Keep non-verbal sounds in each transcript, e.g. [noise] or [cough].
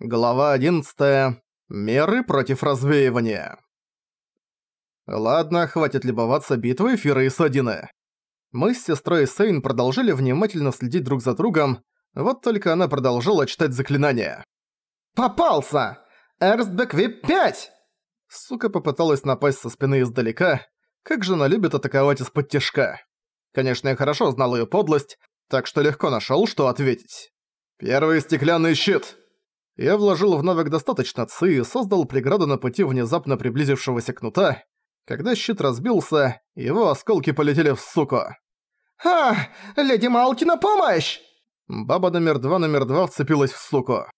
Глава 11. Меры против развеивания. Ладно, хватит любоваться битвой Фира и Садины. Мы с сестрой Сейн продолжили внимательно следить друг за другом, вот только она продолжала читать заклинания. «Попался! Эрстбек Вип 5!» Сука попыталась напасть со спины издалека, как же она любит атаковать из-под тяжка. Конечно, я хорошо знал её подлость, так что легко нашёл, что ответить. «Первый стеклянный щит!» Я вложил в навык достаточно ци и создал преграду на пути внезапно приблизившегося кнута. Когда щит разбился, его осколки полетели в суку. «А, леди Малки на помощь!» Баба номер два номер два вцепилась в суку.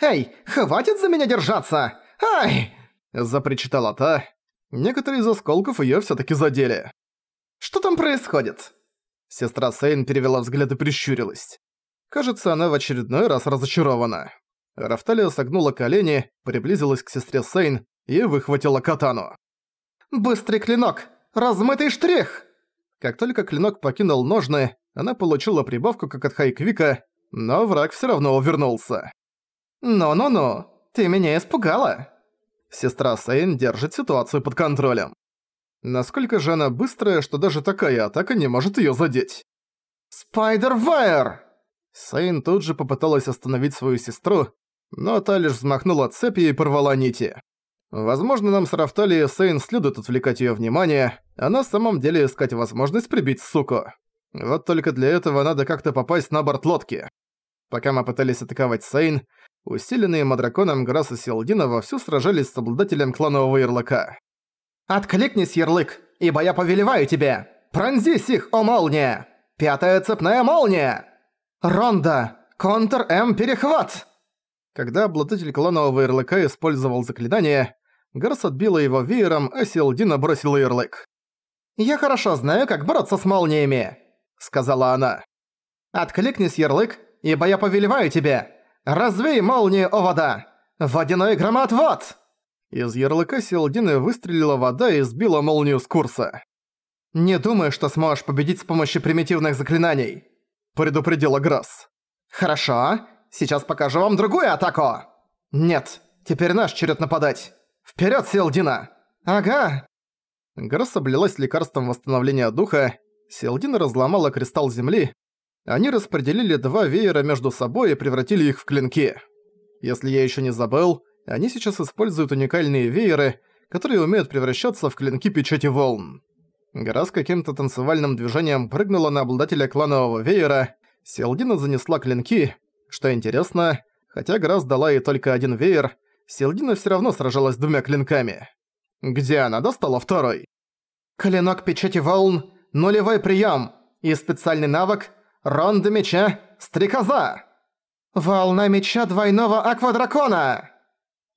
«Эй, хватит за меня держаться! Ай!» Запричитала та. Некоторые из осколков её всё-таки задели. «Что там происходит?» Сестра Сейн перевела взгляд и прищурилась. Кажется, она в очередной раз разочарована. Рафталия согнула колени, приблизилась к сестре Сейн и выхватила катану. «Быстрый клинок! Размытый штрих!» Как только клинок покинул ножны, она получила прибавку как от Хайквика, но враг всё равно увернулся. «Ну-ну-ну, ты меня испугала!» Сестра Сейн держит ситуацию под контролем. Насколько же она быстрая, что даже такая атака не может её задеть. «Спайдер-вайер!» Сейн тут же попыталась остановить свою сестру, но та лишь взмахнула цепью и порвала нити. Возможно, нам с Рафталией Сейн следует отвлекать её внимание, а на самом деле искать возможность прибить суку. Вот только для этого надо как-то попасть на борт лодки. Пока мы пытались атаковать Сейн, усиленные Мадраконом Грасс и Селдина вовсю сражались с обладателем кланового ярлыка. «Откликнись, ярлык, ибо я повелеваю тебе! Пронзись их, о молния! Пятая цепная молния! Ронда! Контр-М-перехват!» Когда обладатель кланового ярлыка использовал заклинание, Гарс отбила его веером, а Селдина бросила ярлык. «Я хорошо знаю, как бороться с молниями», — сказала она. «Откликнись, ярлык, ибо я повелеваю тебе! Развей молнию, о вода! Водяной громоотвод!» Из ярлыка Селдины выстрелила вода и сбила молнию с курса. «Не думаю, что сможешь победить с помощью примитивных заклинаний», — предупредила Грасс. «Хорошо, Сейчас покажу вам другую атаку!» «Нет, теперь наш черед нападать! Вперед, Селдина!» «Ага!» Гросс облилась лекарством восстановления духа, Селдина разломала кристалл земли, они распределили два веера между собой и превратили их в клинки. Если я еще не забыл, они сейчас используют уникальные вееры, которые умеют превращаться в клинки печати волн. Гора с каким-то танцевальным движением прыгнула на обладателя кланового веера, Селдина занесла клинки, что интересно, хотя Грасс дала ей только один веер, Селдина всё равно сражалась двумя клинками. Где она достала второй? Клинок печати волн, нулевой прием и специальный навык Ронда меча Стрекоза. Волна меча двойного аквадракона.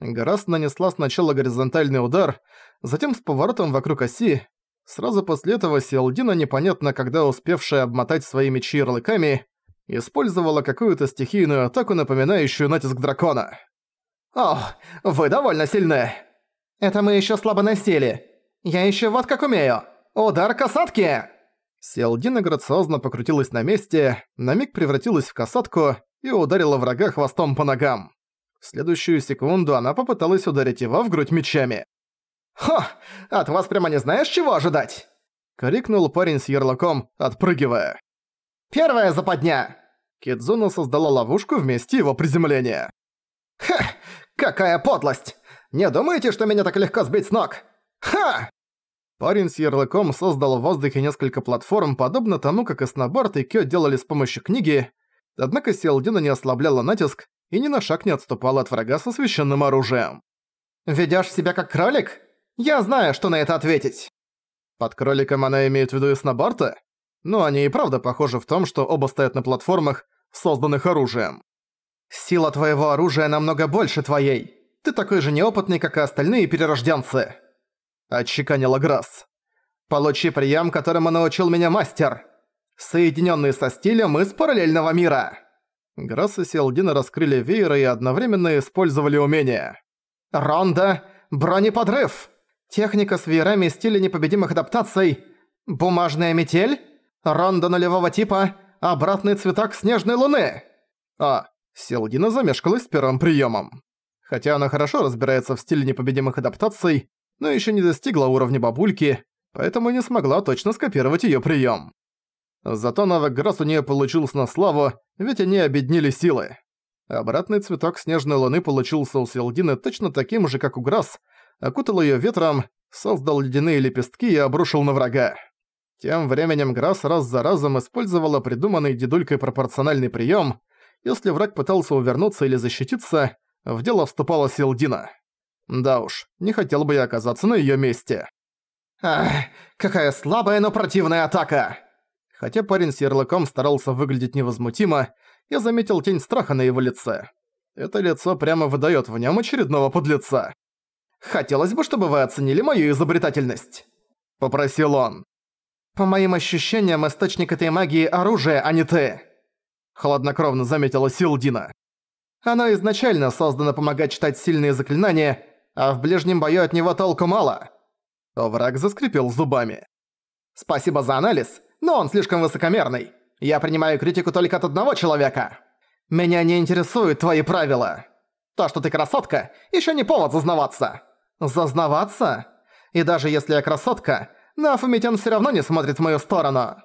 Гарас нанесла сначала горизонтальный удар, затем с поворотом вокруг оси. Сразу после этого Селдина, непонятно когда успевшая обмотать свои мечи ярлыками, использовала какую-то стихийную атаку, напоминающую натиск дракона. «Ох, вы довольно сильны!» «Это мы ещё слабо насели. Я ещё вот как умею. Удар касатки!» Селдина грациозно покрутилась на месте, на миг превратилась в касатку и ударила врага хвостом по ногам. В следующую секунду она попыталась ударить его в грудь мечами. «Хо! От вас прямо не знаешь, чего ожидать!» — крикнул парень с ярлыком, отпрыгивая. Первая западня!» Кидзуна создала ловушку вместе его приземления. «Ха! Какая подлость! Не думаете, что меня так легко сбить с ног? Ха!» Парень с ярлыком создал в воздухе несколько платформ, подобно тому, как Эснобард и Кё делали с помощью книги, однако Селдина не ослабляла натиск и ни на шаг не отступала от врага со священным оружием. «Ведёшь себя как кролик? Я знаю, что на это ответить!» Под кроликом она имеет в виду Эснобарта? Но они и правда похожи в том, что оба стоят на платформах, созданных оружием. «Сила твоего оружия намного больше твоей. Ты такой же неопытный, как и остальные перерожденцы», — отчеканила Грасс. «Получи прием, которому научил меня мастер. Соединенные со стилем из параллельного мира». Грасс и Селдина раскрыли вееры и одновременно использовали умения. «Ронда! Бронеподрыв! Техника с веерами стиля непобедимых адаптаций! Бумажная метель!» Ронда нулевого типа, обратный цветок снежной луны. А, Селдина замешкалась с первым приемом. Хотя она хорошо разбирается в стиле непобедимых адаптаций, но еще не достигла уровня бабульки, поэтому не смогла точно скопировать ее прием. Зато навык Грасс у нее получился на славу, ведь они объединили силы. Обратный цветок снежной луны получился у Селдины точно таким же, как у Грасс, окутал ее ветром, создал ледяные лепестки и обрушил на врага. Тем временем Грасс раз за разом использовала придуманный дедулькой пропорциональный прием. Если враг пытался увернуться или защититься, в дело вступала Селдина. Да уж, не хотел бы я оказаться на её месте. Ах, какая слабая, но противная атака! Хотя парень с ярлыком старался выглядеть невозмутимо, я заметил тень страха на его лице. Это лицо прямо выдаёт в нём очередного подлеца. «Хотелось бы, чтобы вы оценили мою изобретательность», — попросил он. «По моим ощущениям, источник этой магии — оружие, а не ты», — хладнокровно заметила Силдина. «Оно изначально создано помогать читать сильные заклинания, а в ближнем бою от него толку мало». Враг заскрипел зубами. «Спасибо за анализ, но он слишком высокомерный. Я принимаю критику только от одного человека. Меня не интересуют твои правила. То, что ты красотка, еще не повод зазнаваться». «Зазнаваться? И даже если я красотка, на Афумитян все равно не смотрит в мою сторону.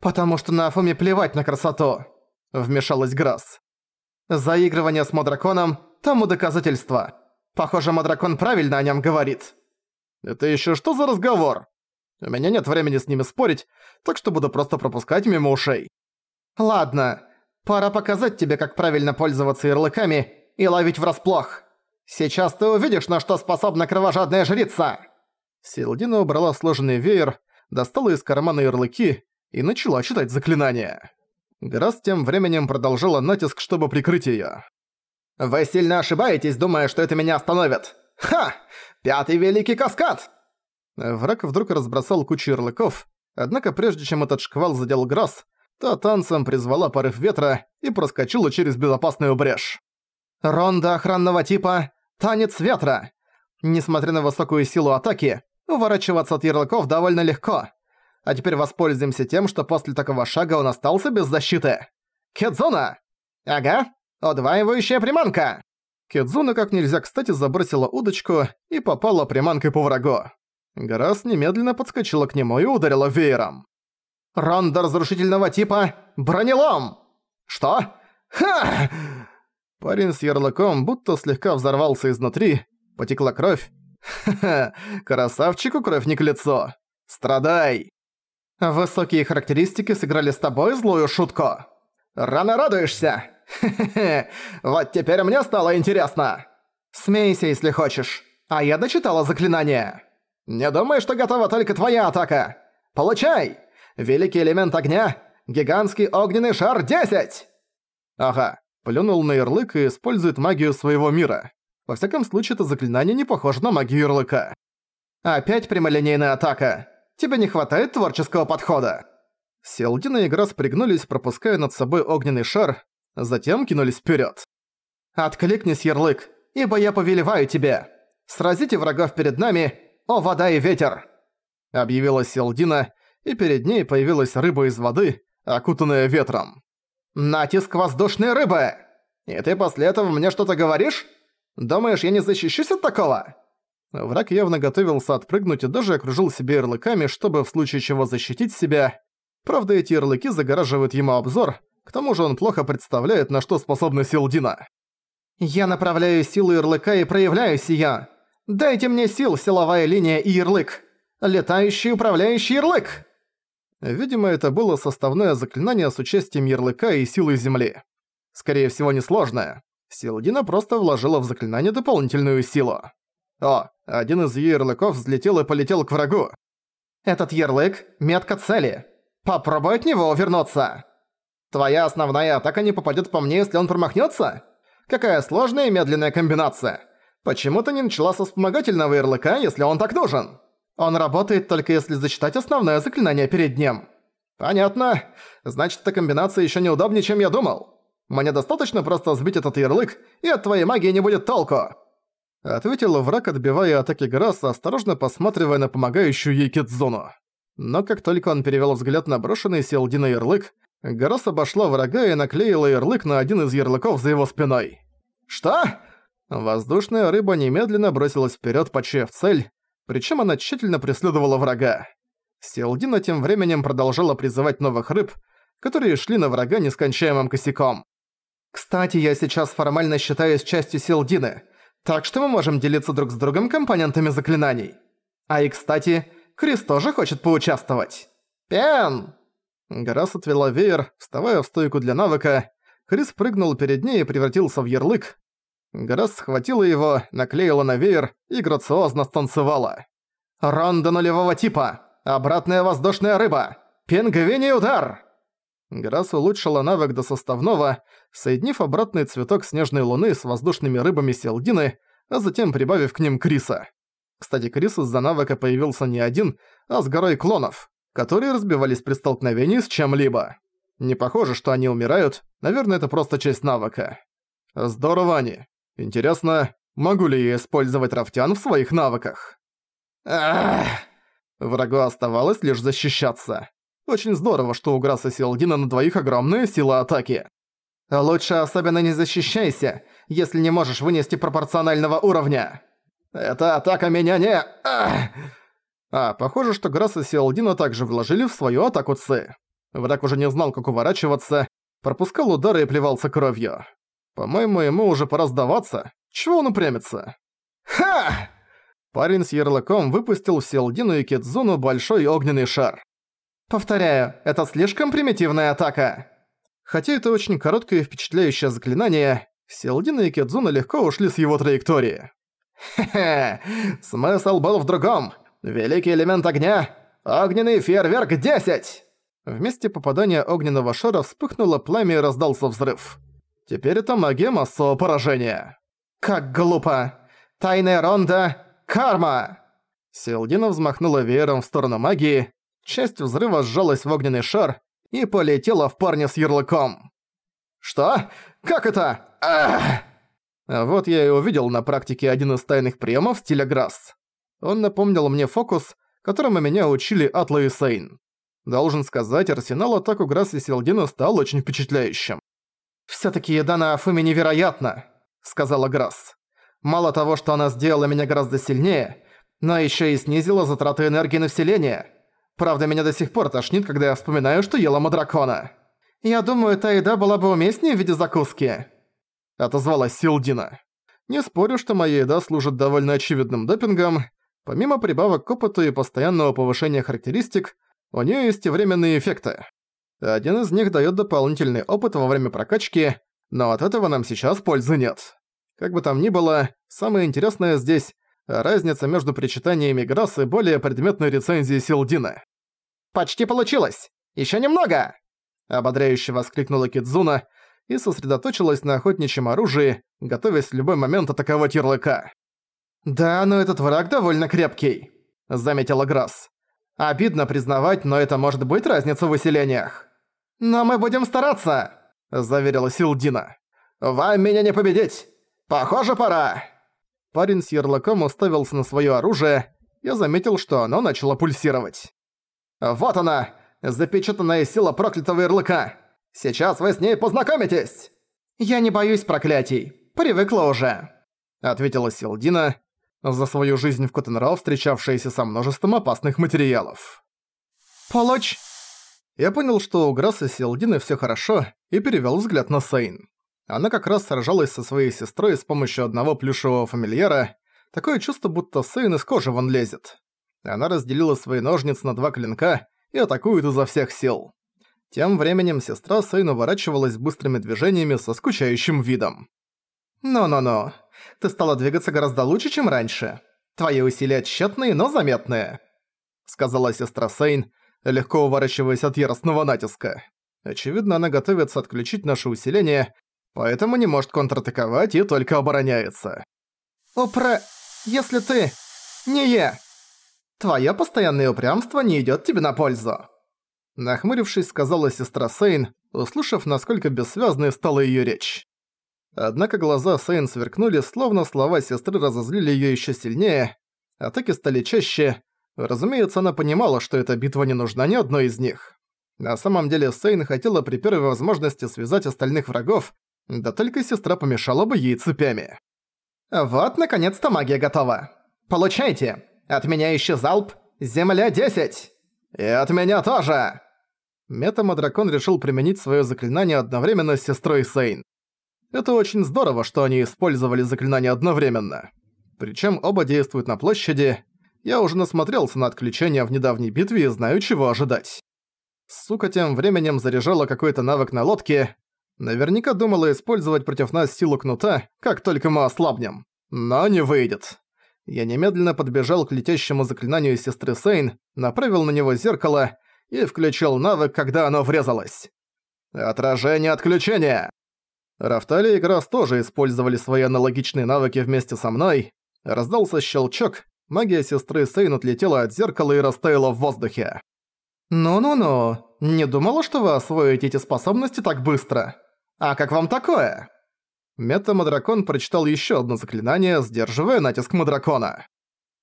Потому что на Афуме плевать на красоту», — вмешалась Грасс. «Заигрывание с Модраконом — тому доказательство. Похоже, Мадракон правильно о нем говорит». «Это еще что за разговор? У меня нет времени с ними спорить, так что буду просто пропускать мимо ушей». «Ладно, пора показать тебе, как правильно пользоваться ярлыками и ловить врасплох. Сейчас ты увидишь, на что способна кровожадная жрица!» Селдина убрала сложенный веер, достала из кармана ярлыки и начала читать заклинания. Грас тем временем продолжала натиск, чтобы прикрыть её. «Вы сильно ошибаетесь, думая, что это меня остановит! Ха! Пятый великий каскад!» Враг вдруг разбросал кучу ярлыков, однако прежде чем этот шквал задел Грасс, та танцем призвала порыв ветра и проскочила через безопасную брешь. «Ронда охранного типа «Танец ветра». Несмотря на высокую силу атаки, Уворачиваться от ярлыков довольно легко. А теперь воспользуемся тем, что после такого шага он остался без защиты. Кедзуна! Ага, удваивающая приманка! Кедзуна как нельзя кстати забросила удочку и попала приманкой по врагу. Гарас немедленно подскочила к нему и ударила веером. «Ронда разрушительного типа бронелом!» «Что? Ха!» Парень с ярлыком будто слегка взорвался изнутри, потекла кровь, Ха-ха, [laughs] красавчику кровь не к лицу. Страдай. Высокие характеристики сыграли с тобой злую шутку. Рано радуешься. Хе-хе-хе, [laughs] вот теперь мне стало интересно. Смейся, если хочешь. А я дочитала заклинание. Не думай, что готова только твоя атака. Получай! Великий элемент огня, гигантский огненный шар 10! Ага, плюнул на ярлык и использует магию своего мира. Во всяком случае, это заклинание не похоже на магию ярлыка. «Опять прямолинейная атака! Тебе не хватает творческого подхода!» Селдина и Грасс пригнулись, пропуская над собой огненный шар, затем кинулись вперед. «Откликнись, ярлык, ибо я повелеваю тебе! Сразите врагов перед нами, о вода и ветер!» Объявила Селдина, и перед ней появилась рыба из воды, окутанная ветром. «Натиск воздушной рыбы! И ты после этого мне что-то говоришь?» Думаешь, я не защищусь от такого?» Враг явно готовился отпрыгнуть и даже окружил себя ярлыками, чтобы в случае чего защитить себя. Правда, эти ярлыки загораживают ему обзор, к тому же он плохо представляет, на что способна Силдина. «Я направляю силу ярлыка и проявляю сия. Дайте мне сил, силовая линия и ярлык. Летающий управляющий ярлык!» Видимо, это было составное заклинание с участием ярлыка и силой земли. Скорее всего, несложное. Силдина просто вложила в заклинание дополнительную силу. О, один из её ярлыков взлетел и полетел к врагу. «Этот ярлык — метка цели. Попробуй от него увернуться. Твоя основная атака не попадёт по мне, если он промахнётся? Какая сложная и медленная комбинация. Почему ты не начала со вспомогательного ярлыка, если он так нужен? Он работает только если зачитать основное заклинание перед ним». «Понятно. Значит, эта комбинация ещё неудобнее, чем я думал». Мне достаточно просто сбить этот ярлык, и от твоей магии не будет толку!» Ответил враг, отбивая атаки Грасса, осторожно посматривая на помогающую ей Китзуну. Но как только он перевел взгляд на брошенный Селдина ярлык, Гарас обошла врага и наклеила ярлык на один из ярлыков за его спиной. «Что?» Воздушная рыба немедленно бросилась вперед, почуяв цель, причем она тщательно преследовала врага. Селдина тем временем продолжала призывать новых рыб, которые шли на врага нескончаемым косяком. «Кстати, я сейчас формально считаюсь частью Селдины, так что мы можем делиться друг с другом компонентами заклинаний. А и кстати, Крис тоже хочет поучаствовать. Пен!» Гарас отвела веер, вставая в стойку для навыка. Крис прыгнул перед ней и превратился в ярлык, Грасс схватила его, наклеила на веер и грациозно станцевала. «Ронда нулевого типа! Обратная воздушная рыба! Пингвиний удар!» Грасс улучшила навык до составного, соединив обратный цветок снежной луны с воздушными рыбами Селдины, а затем прибавив к ним Криса. Кстати, Крис из-за навыка появился не один, а с горой клонов, которые разбивались при столкновении с чем-либо. Не похоже, что они умирают, наверное, это просто часть навыка. Здорово они. Интересно, могу ли я использовать рафтян в своих навыках? Ах! Врагу оставалось лишь защищаться. Очень здорово, что у Грасса Силдина на двоих огромная сила атаки. Лучше особенно не защищайся, если не можешь вынести пропорционального уровня. Эта атака меня не... Ах! А, похоже, что Грасс и Сиалдина также вложили в свою атаку Ци. Враг уже не знал, как уворачиваться, пропускал удары и плевался кровью. По-моему, ему уже пора сдаваться. Чего он упрямится? Ха! Парень с ярлыком выпустил в Селдину и Кидзуну большой огненный шар. Повторяю, это слишком примитивная атака. Хотя это очень короткое и впечатляющее заклинание, Селдина и Кидзуна легко ушли с его траектории. Хе-хе, смысл был в другом. Великий элемент огня — огненный фейерверк 10! Вместе попадания огненного шара вспыхнуло пламя и раздался взрыв. Теперь это магия массового поражения. Как глупо! Тайная ронда — карма! Селдина взмахнула веером в сторону магии, часть взрыва сжалась в огненный шар и полетела в парня с ярлыком. «Что? Как это? Ах!» Вот я и увидел на практике один из тайных приемов стиля Грасс. Он напомнил мне фокус, которому меня учили Атла и Сейн. Должен сказать, арсенал атак у Грасс и Селдина стал очень впечатляющим. «Всё-таки еда на Афуме невероятна», — сказала Грасс. «Мало того, что она сделала меня гораздо сильнее, но ещё и снизила затраты энергии на вселение. Правда, меня до сих пор тошнит, когда я вспоминаю, что ела мадракона. Я думаю, та еда была бы уместнее в виде закуски», — отозвалась Силдина. «Не спорю, что моя еда служит довольно очевидным допингом. Помимо прибавок к опыту и постоянного повышения характеристик, у неё есть и временные эффекты. Один из них даёт дополнительный опыт во время прокачки, но от этого нам сейчас пользы нет. Как бы там ни было, самое интересное здесь – разница между причитаниями Грасс и более предметной рецензией Силдина. «Почти получилось! Ещё немного!» Ободряюще воскликнула Кидзуна и сосредоточилась на охотничьем оружии, готовясь в любой момент атаковать ярлыка. «Да, но этот враг довольно крепкий», — заметила Грасс. «Обидно признавать, но это может быть разница в усилениях». «Но мы будем стараться!» – заверила Силдина. «Вам меня не победить! Похоже, пора!» Парень с ярлыком уставился на своё оружие. Я заметил, что оно начало пульсировать. «Вот она! Запечатанная сила проклятого ярлыка! Сейчас вы с ней познакомитесь!» «Я не боюсь проклятий. Привыкла уже!» Ответила Силдина, за свою жизнь в Коттенрау встречавшаяся со множеством опасных материалов. «Полочь!» Я понял, что у Грасса Селдины всё хорошо, и перевёл взгляд на Сейн. Она как раз сражалась со своей сестрой с помощью одного плюшевого фамильяра. Такое чувство, будто Сейн из кожи вон лезет. Она разделила свои ножницы на два клинка и атакует изо всех сил. Тем временем сестра Сейн уворачивалась быстрыми движениями со скучающим видом. «Но-но-но, ты стала двигаться гораздо лучше, чем раньше. Твои усилия тщетные, но заметные», — сказала сестра Сейн, легко уворачиваясь от яростного натиска. Очевидно, она готовится отключить наше усиление, поэтому не может контратаковать и только обороняется. «Упра... если ты... не я... твое постоянное упрямство не идёт тебе на пользу!» Нахмурившись, сказала сестра Сейн, услышав, насколько бессвязной стала её речь. Однако глаза Сейн сверкнули, словно слова сестры разозлили её ещё сильнее, атаки стали чаще, Разумеется, она понимала, что эта битва не нужна ни одной из них. На самом деле Сейн хотела при первой возможности связать остальных врагов, да только сестра помешала бы ей цепями. «Вот, наконец-то магия готова. Получайте. От меня еще залп. Земля 10. И от меня тоже!» Метамодракон решил применить свое заклинание одновременно с сестрой Сейн. Это очень здорово, что они использовали заклинание одновременно. Причем оба действуют на площади. Я уже насмотрелся на отключение в недавней битве и знаю, чего ожидать. Сука тем временем заряжала какой-то навык на лодке. Наверняка думала использовать против нас силу кнута, как только мы ослабнем. Но не выйдет. Я немедленно подбежал к летящему заклинанию сестры Сейн, направил на него зеркало и включил навык, когда оно врезалось. Отражение отключения! Рафтали и Грасс тоже использовали свои аналогичные навыки вместе со мной. Раздался щелчок, магия сестры Сейн отлетела от зеркала и растаяла в воздухе. «Ну-ну-ну, не думала, что вы освоите эти способности так быстро. А как вам такое?» Метамадракон прочитал ещё одно заклинание, сдерживая натиск Мадракона.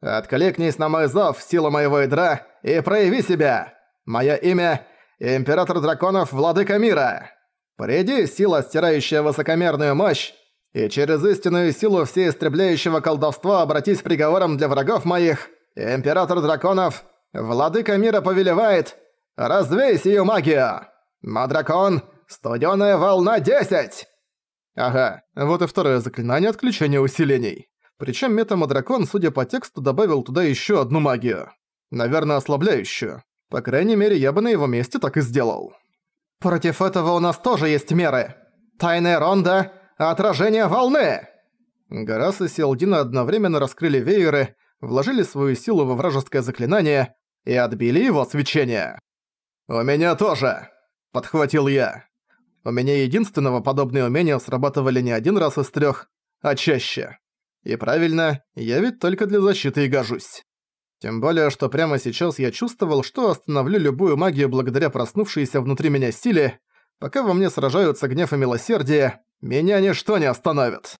«Откликнись на мой зов, сила моего ядра, и прояви себя! Моё имя — Император Драконов, Владыка Мира! Приди, сила, стирающая высокомерную мощь, и через истинную силу всеистребляющего колдовства обратись приговором для врагов моих, Император Драконов, Владыка мира повелевает, развей сию магию! Мадракон, студёная волна 10!» Ага, вот и второе заклинание отключения усилений. Причем метамадракон, судя по тексту, добавил туда еще одну магию. Наверное, ослабляющую. По крайней мере, я бы на его месте так и сделал. «Против этого у нас тоже есть меры. Тайная ронда, отражение волны!» Гарас и Селдина одновременно раскрыли вееры, вложили свою силу во вражеское заклинание и отбили его свечение. «У меня тоже!» – подхватил я. У меня единственного подобные умения срабатывали не один раз из трех, а чаще. И правильно, я ведь только для защиты и гожусь. Тем более, что прямо сейчас я чувствовал, что остановлю любую магию благодаря проснувшейся внутри меня силе, пока во мне сражаются гнев и милосердие, меня ничто не остановит.